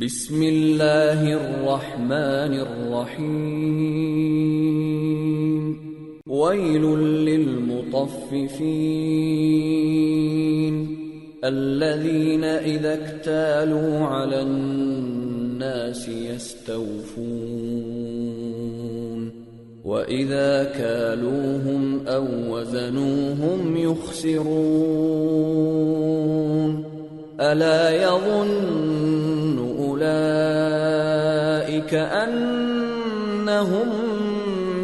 بسم اللہ الرحمن الرحیم۔ ویل للمطففین۔ الذین اذا اکتالوا علی الناس يستوفون وَإِذَا كَالُوهُمْ أَوْ وَزَنُوهُمْ يُخْسِرُونَ أَلَا يَظُنُّ أُولَئِكَ أَنَّهُمْ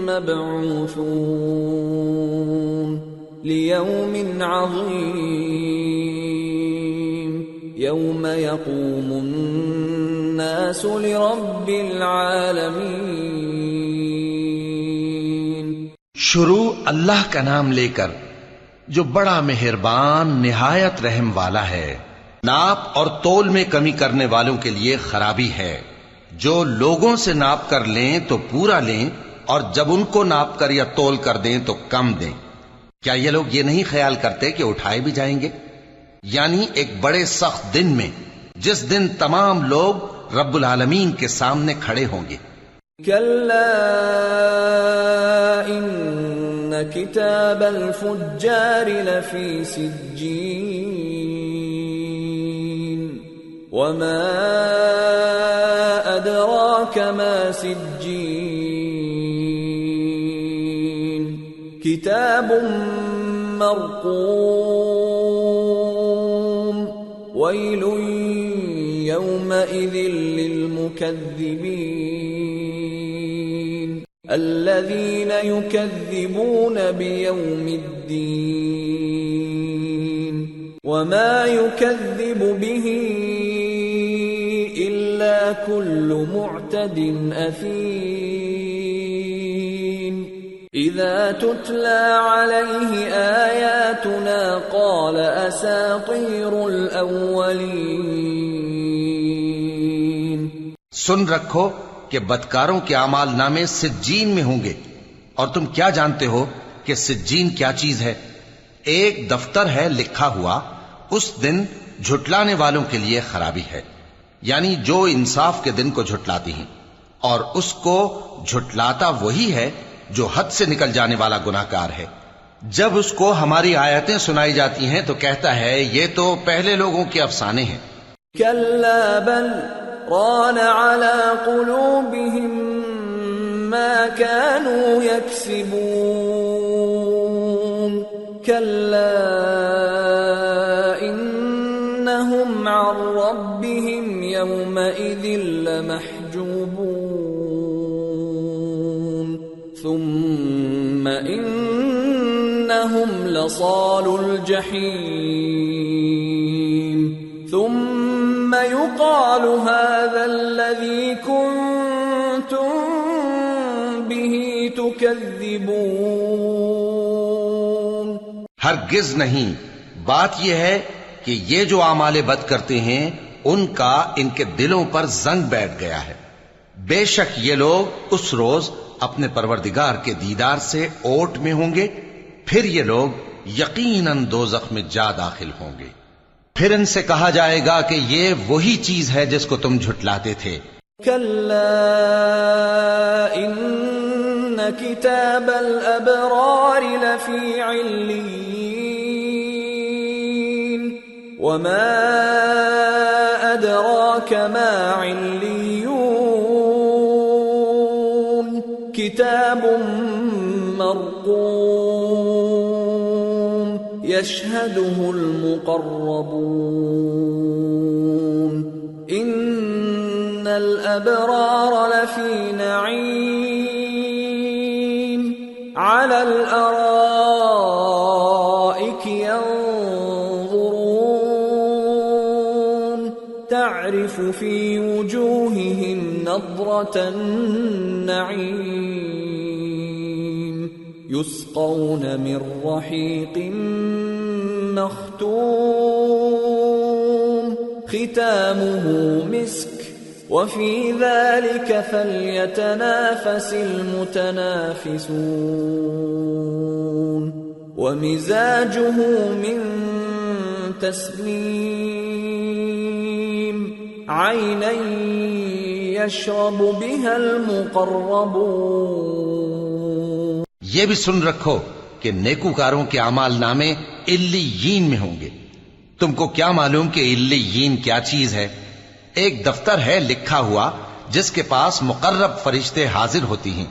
مَبْعُوثُونَ لِيَوْمٍ عَظِيمٍ يَوْمَ يَقُومُ النَّاسُ لِرَبِّ الْعَالَمِينَ شروع اللہ کا نام لے کر جو بڑا مہربان، نہایت رحم والا ہے۔ ناپ اور تول میں کمی کرنے والوں کے لیے خرابی ہے۔ جو لوگوں سے ناپ کر لیں تو پورا لیں اور جب ان کو ناپ کر یا تول کر دیں تو کم دیں۔ کیا یہ لوگ یہ نہیں خیال کرتے کہ اٹھائے بھی جائیں گے؟ یعنی ایک بڑے سخت دن میں، جس دن تمام لوگ رب العالمین کے سامنے کھڑے ہوں گے۔ كتاب الفجار لفي سجين وما أدراك ما سجين كتاب مرقوم ويل يومئذ للمكذبين الذين يكذبون بيوم الدين وما يكذب به كل معتد أثيم. إذا تتلى عليه آياتنا قال أساطير الأولين. سن رکھو کہ بدکاروں کے اعمال نامے سجین میں ہوں گے۔ اور تم کیا جانتے ہو کہ سجین کیا چیز ہے؟ ایک دفتر ہے لکھا ہوا، اس دن جھٹلانے والوں کے لیے خرابی ہے۔ یعنی جو انصاف کے دن کو جھٹلاتی ہیں۔ اور اس کو جھٹلاتا وہی ہے جو حد سے نکل جانے والا گناہگار ہے۔ جب اس کو ہماری آیتیں سنائی جاتی ہیں تو کہتا ہے، یہ تو پہلے لوگوں کے افسانے ہیں۔ بل ران على قلوبهم ما كانوا يكسبون كلا إنهم عن ربهم يومئذ لمحجوبون. ثم إنهم لصال الجحيم. ثم يقال هذا الذي كنتم به تكذبون. ہرگز نہیں. بات یہ ہے کہ یہ جو اعمال بد کرتے ہیں ان کا ان کے دلوں پر زنگ بیٹھ گیا ہے۔ بے شک یہ لوگ اس روز اپنے پروردگار کے دیدار سے اوٹ میں ہوں گے، پھر یہ لوگ یقیناً دوزخ میں جا داخل ہوں گے۔ پھر ان سے کہا جائے گا کہ یہ وہی چیز ہے جس کو تم جھٹلاتے تھے۔ كلا إن كتاب الأبرار لفي وما أدراك ما عليون كتاب مرقوم يشهده المقربون إن الأبرار لفي نعيم على الأرائك تعرف في وجوههم نضرة النعيم. يسقون من رحيق مختوم. ختامه مسك. وفي ذلك فليتنافس المتنافسون. ومزاجه من تسليم. عينا يشرب بها المقربون یہ بھی سن رکھو کہ نیکوکاروں کے اعمال نامے علیین میں ہوں گے۔ تم کو کیا معلوم کہ علیین کیا چیز ہے؟ ایک دفتر ہے لکھا ہوا جس کے پاس مقرب فرشتے حاضر ہوتی ہیں۔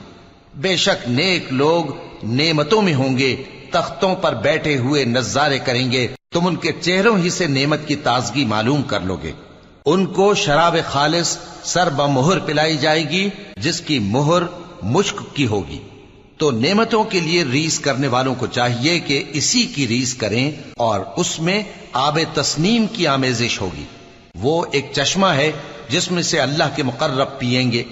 بے شک نیک لوگ نعمتوں میں ہوں گے، تختوں پر بیٹھے ہوئے نظارے کریں گے۔ تم ان کے چہروں ہی سے نعمت کی تازگی معلوم کر لو گے۔ ان کو شراب خالص سر بمہر پلائی جائے گی، جس کی مہر مشک کی ہوگی۔ تو نعمتوں کے لیے ریس کرنے والوں کو چاہیے کہ اسی کی ریس کریں اور اس میں آب تسنیم کی آمیزش ہوگی۔ وہ ایک چشمہ ہے جس میں سے اللہ کے مقرب پیئیں گے۔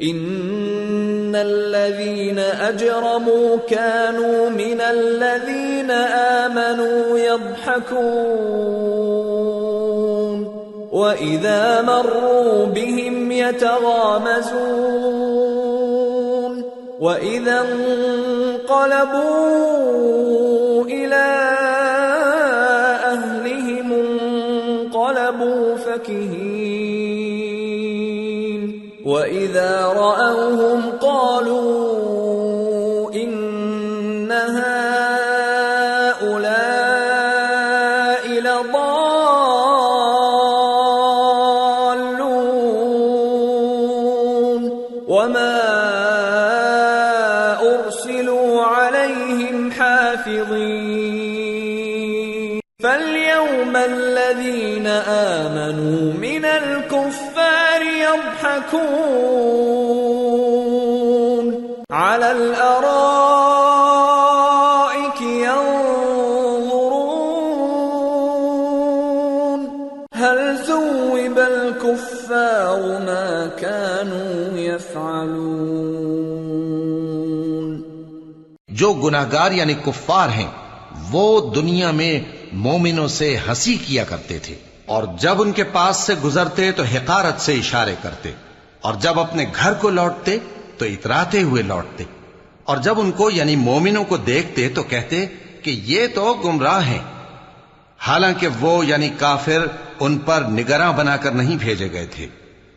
ان الذين اجرموا كانوا من الذين امنوا يضحكون واذا مروا بهم يتغامزون واذا انقلبوا الى اهلهم انقلبوا فكهين واذا راوهم قالوا وما ارسلوا عليهم حافظين فاليوم الذين امنوا من الكفار يضحكون على الارائك ثوب الكفار ما كانوا يفعلون جو گناہگار یعنی کفار ہیں، وہ دنیا میں مومنوں سے ہنسی کیا کرتے تھے۔ اور جب ان کے پاس سے گزرتے تو حقارت سے اشارے کرتے۔ اور جب اپنے گھر کو لوٹتے تو اتراتے ہوئے لوٹتے۔ اور جب ان کو یعنی مومنوں کو دیکھتے تو کہتے کہ یہ تو گمراہ ہیں۔ حالانکہ وہ یعنی کافر ان پر نگراں بنا کر نہیں بھیجے گئے تھے۔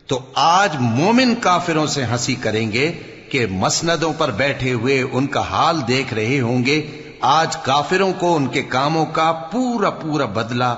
تو آج مومن کافروں سے ہنسی کریں گے کہ مسندوں پر بیٹھے ہوئے ان کا حال دیکھ رہے ہوں گے۔ آج کافروں کو ان کے کاموں کا پورا پورا بدلہ